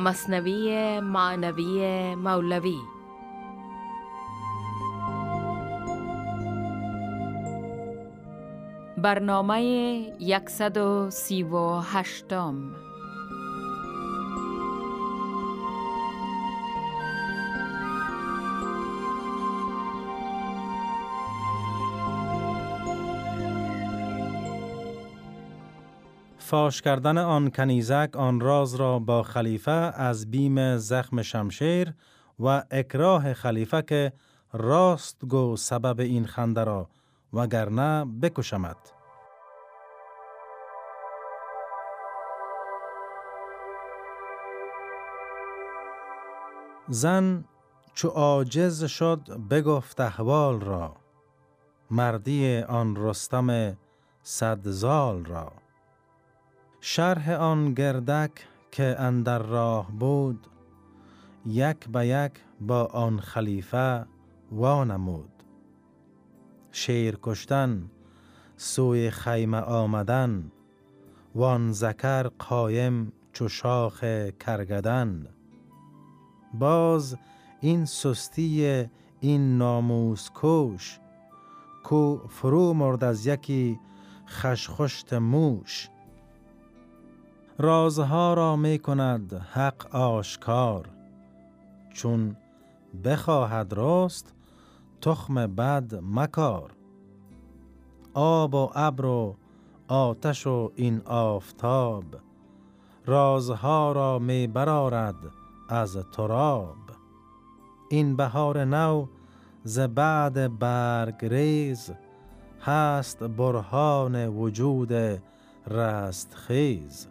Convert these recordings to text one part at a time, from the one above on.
مصنوی معنوی مولوی. برنامه 138 فاش کردن آن کنیزک آن راز را با خلیفه از بیم زخم شمشیر و اکراه خلیفه که راست گو سبب این خنده را وگرنه بکشمد. زن چو عاجز شد بگفت احوال را مردی آن رستم صدزال را شرح آن گردک که اندر راه بود یک به یک با آن خلیفه وانمود. شیر کشتن سوی خیمه آمدن وان زکر قایم چو شاخ کرگدن. باز این سستی این ناموس کوش کو فرو مرد از یکی خشخشت موش. رازها را می کند حق آشکار. چون بخواهد راست تخم بد مکار. آب و ابر و آتش و این آفتاب رازها را می برارد از تراب. این بهار نو ز بعد برگ ریز هست برهان وجود رستخیز.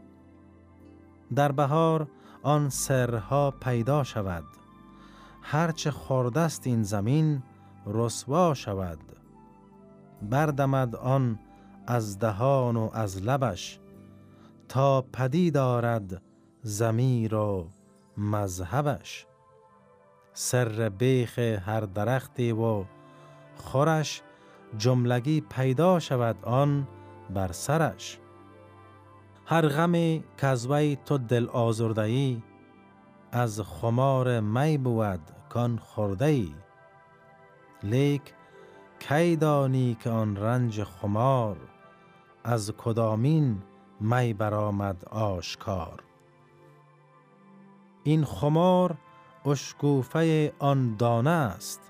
در بهار آن سرها پیدا شود. هرچه خوردست این زمین رسوا شود. بردمد آن از دهان و از لبش تا پدی دارد زمیر و مذهبش. سر بیخ هر درختی و خورش جملگی پیدا شود آن بر سرش. هر غمی کزوی تو دل آزرده از خمار می بود کان خورده ای لیک کی دانی که آن رنج خمار از کدامین می برآمد آشکار؟ این خمار اشکوفه آن دانه است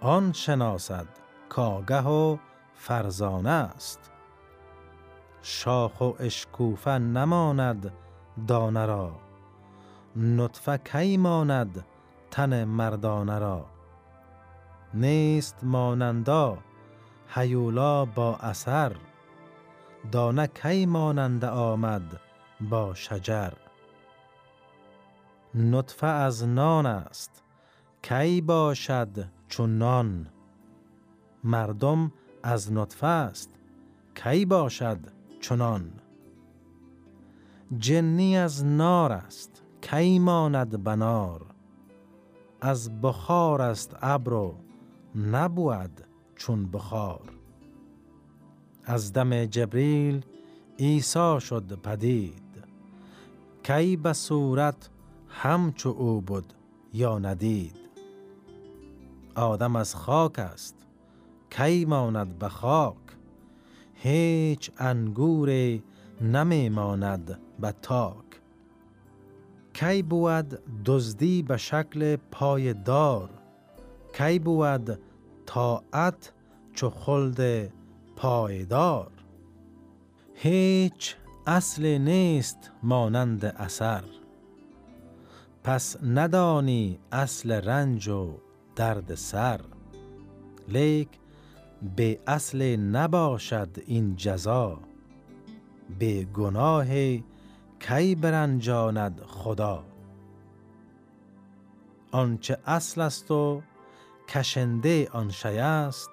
آن شناسد کاگه و فرزانه است. شاخ و اشکوفه نماند دانه را. نطفه کی ماند تن مردانه را؟ نیست مانندا هیولا با اثر. دانه کی ماننده آمد با شجر؟ نطفه از نان است کی باشد چون نان؟ مردم از نطفه است کی باشد چنان. جنی از نار است کی ماند بنار؟ از بخار است ابر نبود چون بخار. از دم جبریل عیسی شد پدید. کی به صورت همچو او بود یا ندید؟ آدم از خاک است کی ماند به خاک؟ هیچ انگور نمی ماند به تاک. کی بود دزدی به شکل پای دار کی بود طاعت چو خلد پایدار؟ هیچ اصل نیست مانند اثر. پس ندانی اصل رنج و درد سر. لیک به اصل نباشد این جزا. به گناه کی برنجاند خدا. آنچه اصل است و کشنده آن شی است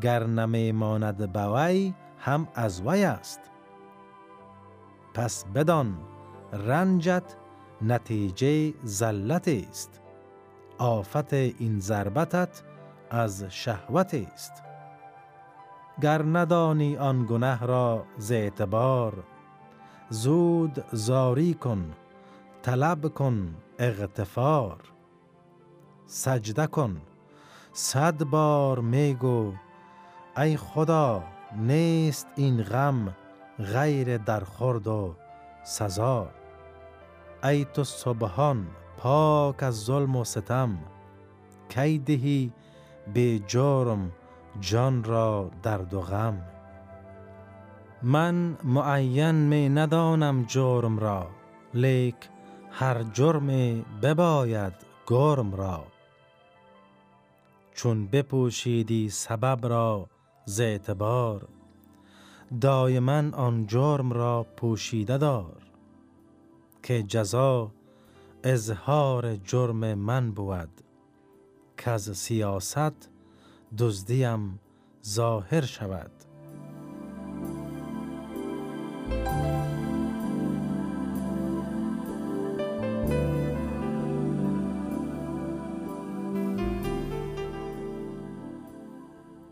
گر نمی ماند بوی هم از وی است. پس بدان رنجت نتیجه زلت است. آفت این ضربتت از شهوت است. گر ندانی آن گنه را ز اعتبار زود زاری کن طلب کن اغتفار. سجده کن صد بار میگو ای خدا نیست این غم غیر در خورد و سزا. ای تو سبحان پاک از ظلم و ستم کی دهی به جرم جان را درد و غم. من معین می ندانم جرم را لیک هر جرم بباید گرم را. چون بپوشیدی سبب را ز اعتبار دایما آن جرم را پوشیده دار. که جزا اظهار جرم من بود که از سیاست دزدیم ظاهر شود.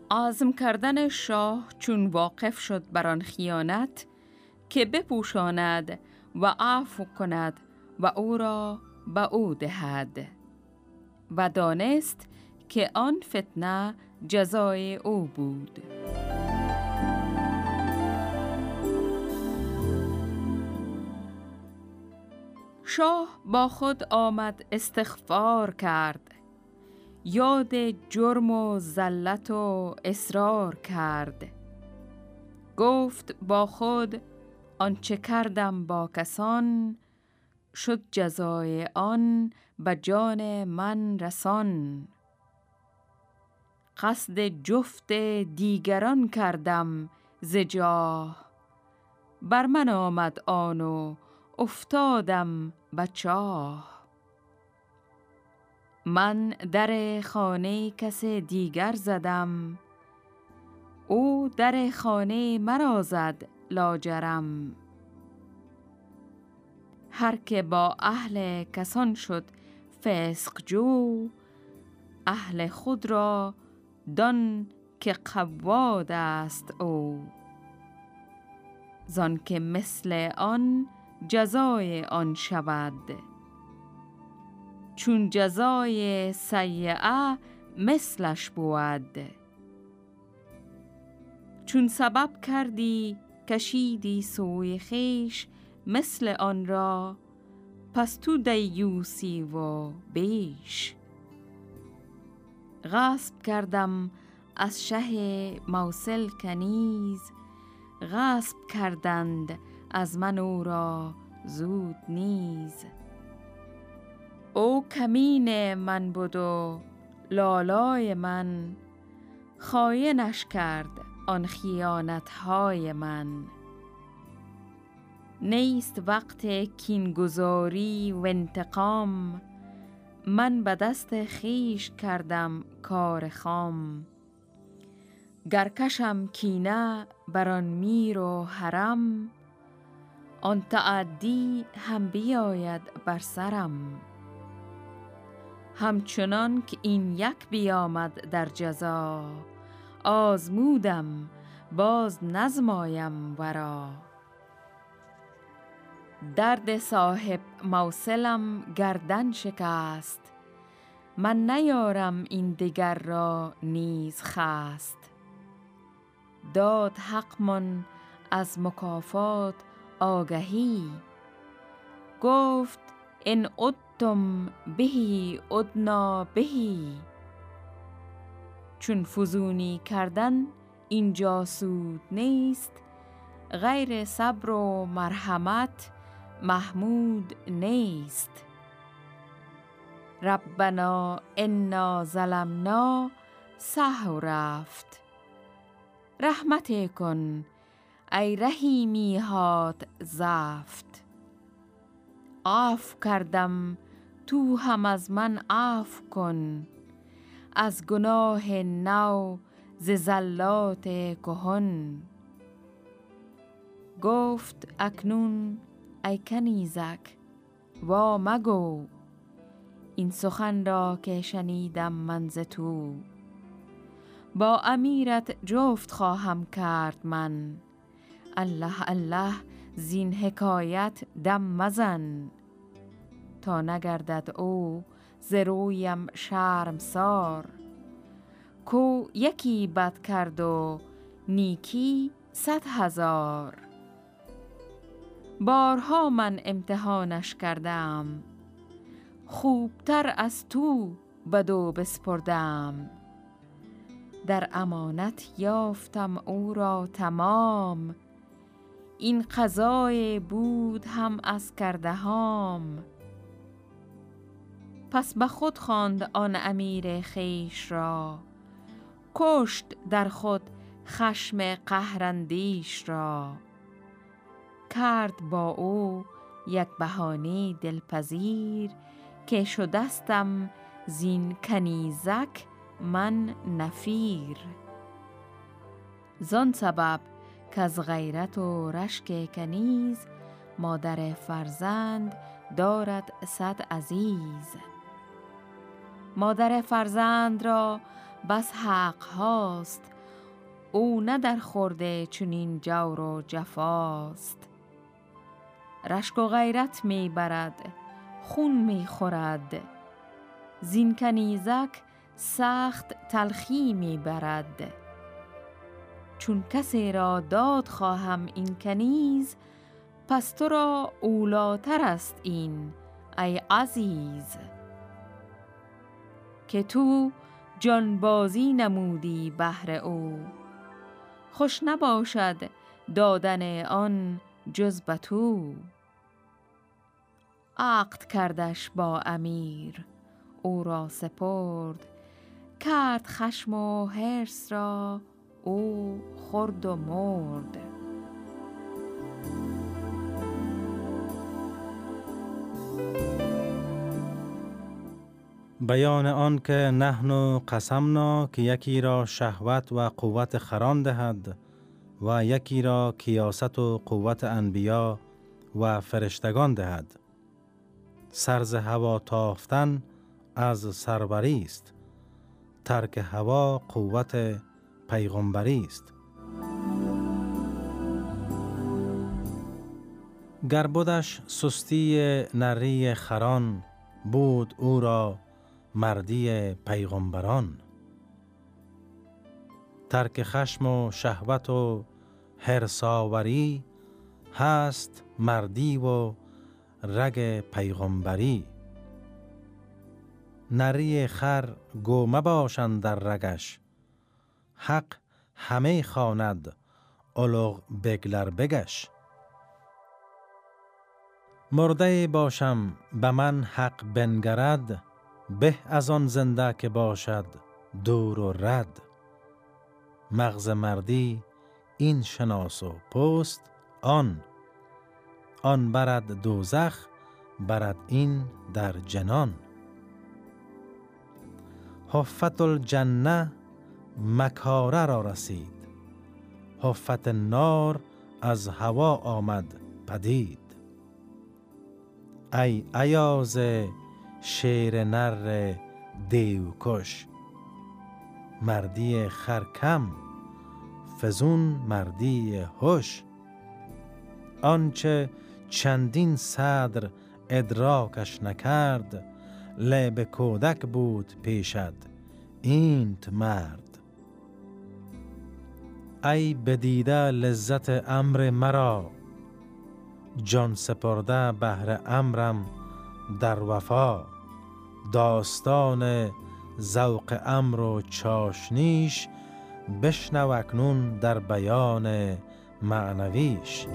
آزم کردن شاه چون واقف شد بر آن خیانت که بپوشاند و عفو کند و او را به او دهد و دانست که آن فتنه جزای او بود. شاه با خود آمد استغفار کرد. یاد جرم و زلت و اصرار کرد. گفت با خود آنچه کردم با کسان شد جزای آن به جان من رسان. قصد جفت دیگران کردم ز جاه. بر من آمد آن و افتادم به چاه. من در خانه کس دیگر زدم. او در خانه مرا زد لاجرم. هر که با اهل کسان شد فسق جو اهل خود را دان که قواد است او. زان که مثل آن جزای آن شود. چون جزای سیعه مثلش بود. چون سبب کردی کشیدی سوی خیش مثل آن را پس تو دیوسی و بیش. غصب کردم از شه موصل کنیز. غصب کردند از من او را زود نیز. او کمین من بود و لالای من. خاینش کرد آن خیانت های من. نیست وقت کینگذاری و انتقام. من به دست خیش کردم کار خام. گرکشم کینه بر آن میر و حرم آن تعدی هم بیاید بر سرم. همچنان که این یک بیامد در جزا آزمودم باز نزمایم ورا. درد صاحب موصلم گردن شکست. من نیارم این دیگر را نیز خست. داد حقمان از مکافات آگهی. گفت ان ادتم بهی ادنا بهی. چون فزونی کردن اینجا سود نیست غیر صبر و مرحمت محمود نیست. ربنا انا ظلمنا سهو رفت. رحمتی کن ای رحیمی‌هات زفت. عفو کردم تو هم از من عفو کن. از گناه نو ز زلات کهن. گفت اکنون ای کنیزک وا مگو این سخن را که شنیدم من ز تو با امیرت جفت خواهم کرد من الله الله زین حکایت دم مزن تا نگردد او ز رویم سار کو یکی بد کرد و نیکی صد هزار بارها من امتحانش کردم. خوبتر از تو بدو بسپردم. در امانت یافتم او را تمام. این قضای بود هم از کرده هام پس به خود خواند آن امیر خیش را. کشت در خود خشم قهرندیش را. کرد با او یک بهانه دلپذیر که شدستم زین کنیزک من نفیر. زان سبب که از غیرت و رشک کنیز مادر فرزند دارد صد عزیز. مادر فرزند را بس حق هاست او نه در خورده چنین جور و جفاست. رشک و غیرت می برد خون می خورد زین سخت تلخی می برد چون کسی را داد خواهم این کنیز پس تو را اولاتر است این ای عزیز. که تو جانبازی نمودی بهر او. خوش نباشد دادن آن جز به تو. عقد کردش با امیر. او را سپرد کرد خشم و حرس را او خورد و مرد. بیان آن که نحن قسمنا که یکی را شهوت و قوت خران دهد و یکی را کیاست و قوت انبیا و فرشتگان دهد. سرز هوا تافتن از سربری است. ترک هوا قوت پیغمبری است. گربودش سستی نری خران بود او را مردی پیغمبران. ترک خشم و شهوت و هرساوری هست مردی و رگ پیغمبری. نری خر گومه باشند در رگش. حق همه خواند الوغ بگلر بگش. مرده باشم به من حق بنگرد به از آن زنده که باشد دور و رد. مغز مردی این شناس و پست آن. آن برد دوزخ برد این در جنان. حفت الجنه مکاره را رسید. حفت نار از هوا آمد پدید. ای ایاز شیر نر دیوکش مردی خرکم فزون مردی هوش آنچه چندین صدر ادراکش نکرد لب کودک بود پیشد اینت مرد. ای بدیده لذت امر مرا جان سپرده بهر امرم در وفا. داستان ذوق امر و چاشنیش بشنو اکنون در بیان معنویش.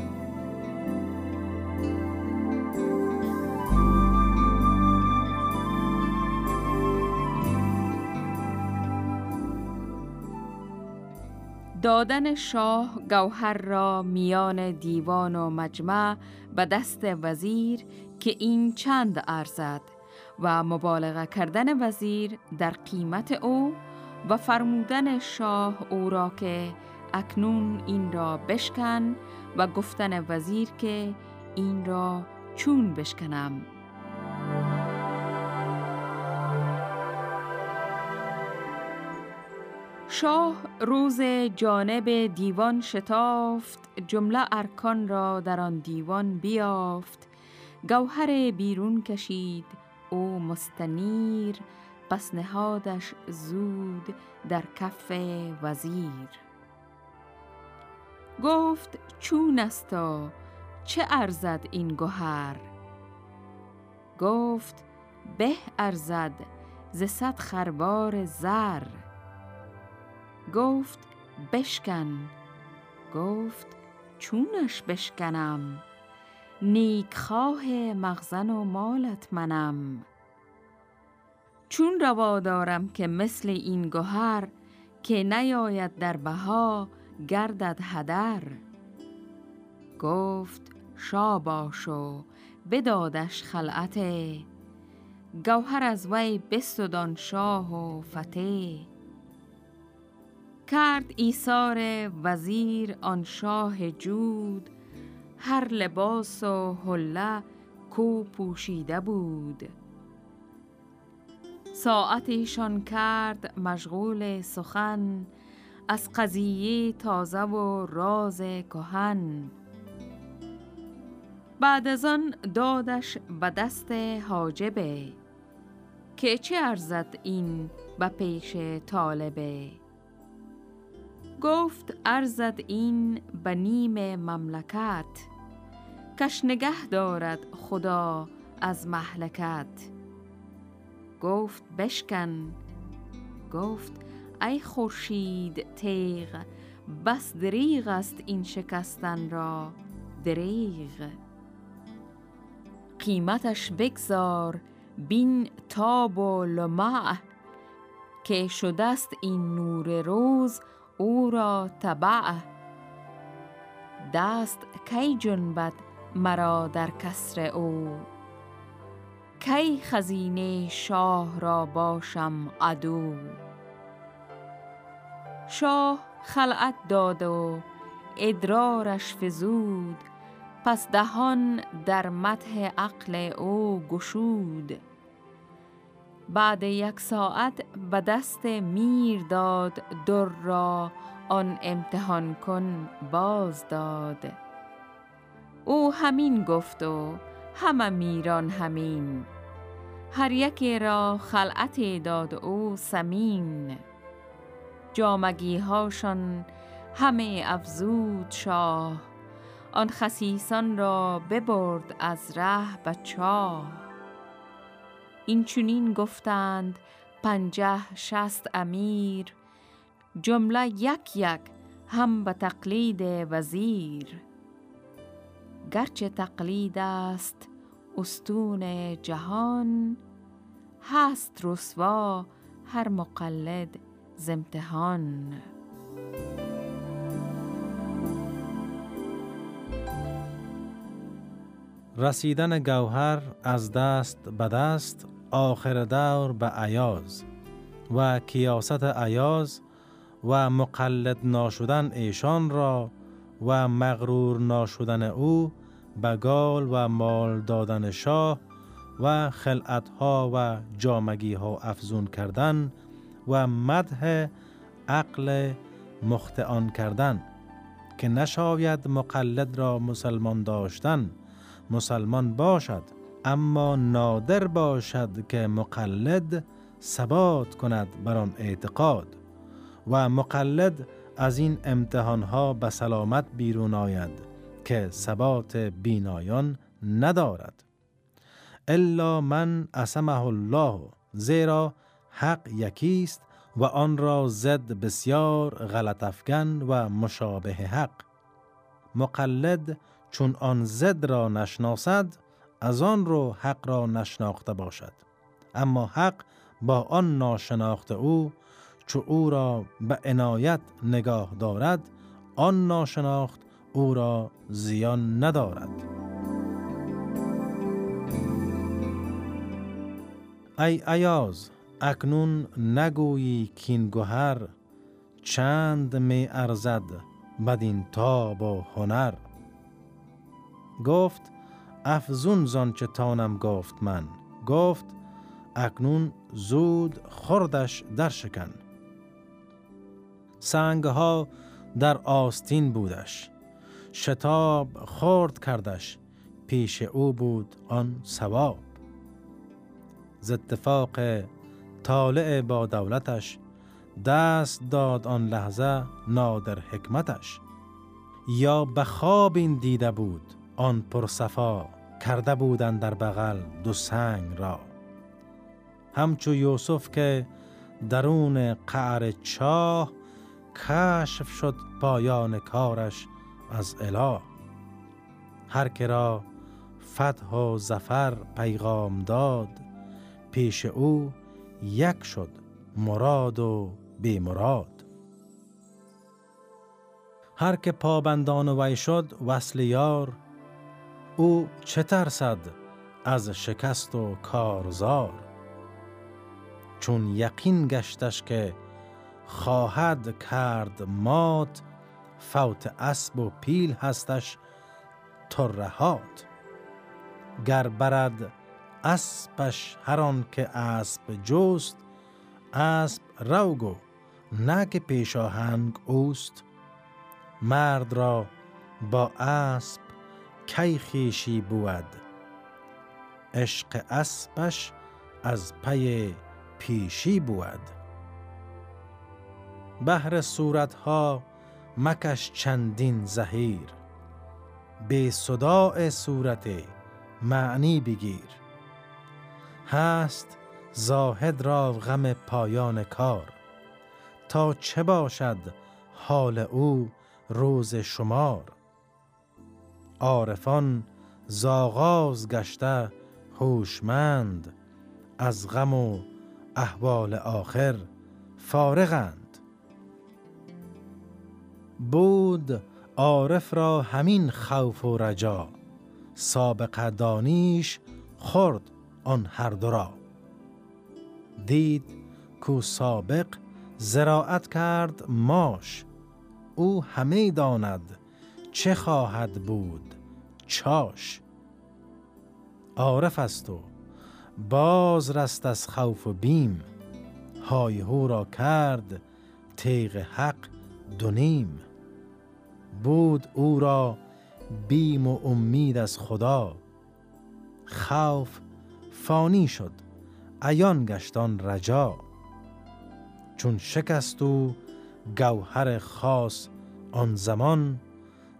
دادن شاه گوهر را میان دیوان و مجمع به دست وزیر که این چند ارزد و مبالغه کردن وزیر در قیمت او و فرمودن شاه او را که اکنون این را بشکن و گفتن وزیر که این را چون بشکنم. شاه روز جانب دیوان شتافت جمله ارکان را در آن دیوان بیافت. گوهر بیرون کشید او مستنیر پس نهادش زود در کف وزیر. گفت چون استا چه ارزد این گوهر؟ گفت به ارزد ز صد خربار زر. گفت بشکن. گفت چونش بشکنم. نیک خواه مغزن و مالت منم. چون روا دارم که مثل این گوهر که نیاید در بها گردد هدر. گفت شا باشو بدادش خلعته گوهر از وی بستدان شاه و فته کرد ایثار وزیر آن شاه جود. هر لباس و حله کو پوشیده بود. ساعتیشان کرد مشغول سخن. از قضیه تازه و راز کهن. بعد از آن دادش به دست حاجبه. که چه ارزد این به پیش طالبه؟ گفت ارزد این به نیم مملکت کش نگه دارد خدا از محلکت گفت بشکن. گفت ای خورشید تیغ بس دریغ است این شکستن را دریغ. قیمتش بگذار بین تاب و لمع که شدست این نور روز او را تبع دست کی جنبد مرا در کسر او کی خزینه شاه را باشم عدو شاه خلعت داد و ادرارش فزود پس دهان در مته عقل او گشود بعد یک ساعت به دست میر داد در را آن امتحان کن باز داد. او همین گفت و همه میران همین. هر یکی را خلعت داد او سمین. جامگی هاشان همه افزود شاه. آن خسیسان را ببرد از ره به چاه. این چونین گفتند پنجه شست امیر. جمله یک یک هم به تقلید وزیر. گرچه تقلید است استون جهان هست رسوا هر مقلد زمتحان رسیدن گوهر از دست به دست آخر دور به عیاز و کیاست عیاز و مقلد ناشدن ایشان را و مغرور ناشدن او به گال و مال دادن شاه و خلعت ها و جامگی ها افزون کردن و مده عقل مختعان کردن که نشاید مقلد را مسلمان داشتن مسلمان باشد. اما نادر باشد که مقلد ثبات کند بر آن اعتقاد و مقلد از این امتحانها به سلامت بیرون آید که ثبات بینایان ندارد. الا من اسمه الله زیرا حق یکیست و آن را زد بسیار غلط افگن و مشابه حق. مقلد چون آن زد را نشناسد از آن رو حق را نشناخته باشد. اما حق با آن ناشناخته او چو او را به عنایت نگاه دارد آن ناشناخت او را زیان ندارد. ای ایاز اکنون نگویی کین گوهر چند می ارزد بدین تاب و هنر؟ گفت افزون زان چه تانم گفت من. گفت اکنون زود خردش در شکن سنگ ها در آستین بودش. شتاب خورد کردش. پیش او بود آن ثواب. ز اتفاق طالع با دولتش دست داد آن لحظه نادر حکمتش. یا به خواب این دیده بود. آن پرصفا کرده بودند در بغل دو سنگ را. همچو یوسف که درون قعر چاه کشف شد پایان کارش از اله. هر که را فتح و زفر پیغام داد پیش او یک شد مراد و بی مراد. هر که پابندان وی شد وصل یار او چه ترسد از شکست و کارزار؟ چون یقین گشتش که خواهد کرد مات فوت اسب و پیل هستش ترهات. گر برد اسبش هر آن که اسب جست اسب روگو نه که پیشاهنگ اوست. مرد را با اسب کی خیشی بود؟ عشق اسبش از پی پیشی بود. بهر صورتها مکش چندین زهیر به صداع صورت معنی بگیر. هست زاهد را غم پایان کار تا چه باشد حال او روز شمار؟ عارفان زاغاز گشته هوشمند از غم و احوال آخر فارغند. بود عارف را همین خوف و رجا سابق دانیش خورد آن هر دو را. دید کو سابق زراعت کرد ماش او همه داند چه خواهد بود؟ چاش. عارف است و باز رست از خوف و بیم. های هو را کرد تیغ حق دونیم بود او را بیم و امید از خدا. خوف فانی شد عیان گشتان رجا. چون شکست او گوهر خاص آن زمان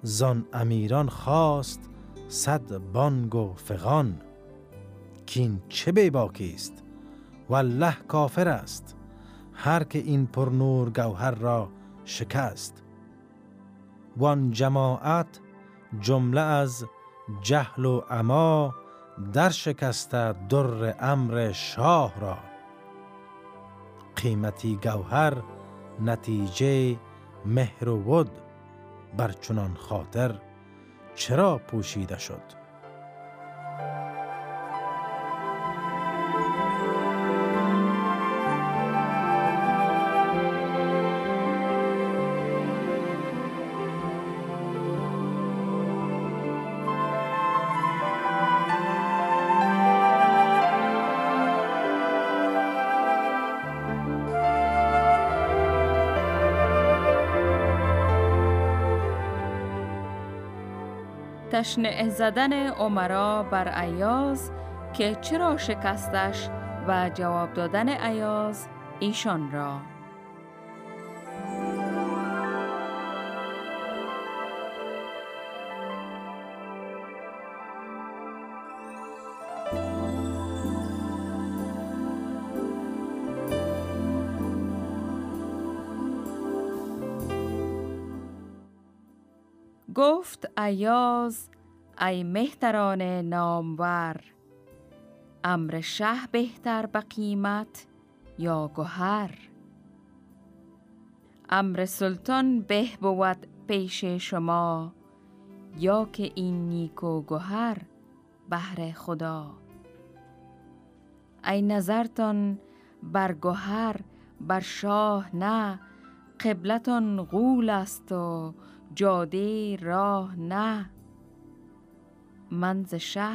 زان امیران خواست صد بانگ و فغان. کین چه بیباکی است؟ والله کافر است. هر که این پر نور گوهر را شکست. وان جماعت جمله از جهل و عما در شکسته در امر شاه را. قیمتی گوهر نتیجه مهر و ود بر چنان خاطر چرا پوشیده شد؟ تشنع زدن عمرا بر ایاز که چرا شکستش و جواب دادن ایاز ایشان را. گفت ایاز ای مهتران نامور امر شه بهتر به قیمت یا گوهر. امر سلطان به بود پیش شما یا که این نیک و بهر خدا. ای نظرتان بر گوهر بر شاه نه قبلتان غول است و جاده راه نه. من ز شه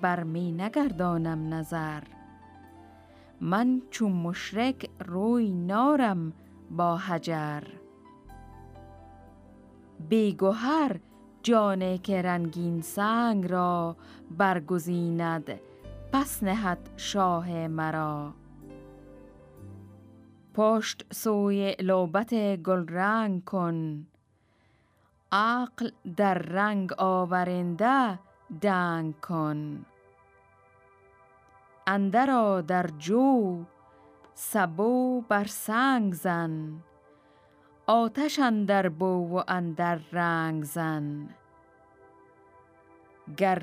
بر می نگردانم نظر. من چون مشرک روی نارم با حجر. بیگوهر جانه که رنگین سنگ را برگزیند پس نهد شاه مرا. پشت سوی لوبت گل رنگ کن. عقل در رنگ آورنده دنگ کن. اندرا در جو سبو بر سنگ زن. آتش اندر بو و اندر رنگ زن. گر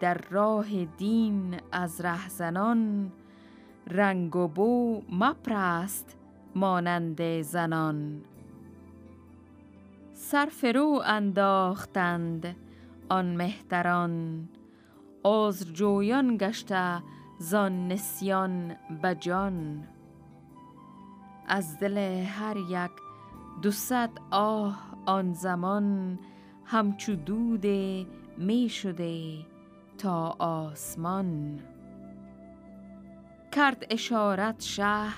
در راه دین از رهزنان رنگ و بو مپرست مانند زنان. سرفرو انداختند آن مهتران. عذر جویان گشته زان نسیان بجان. از دل هر یک دوصد آه آن زمان همچو دود می شده تا آسمان. کرد اشارت شه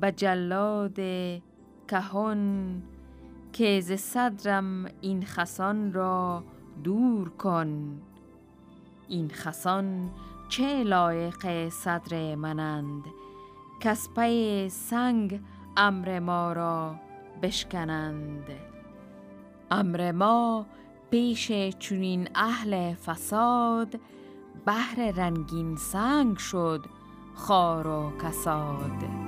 به جلاد کهون که ز صدرم این خسان را دور کن. این خسان چه لایق صدر منند؟ کس پی سنگ امر ما را بشکنند. امر ما پیش چونین اهل فساد بهر رنگین سنگ شد خار و کساد.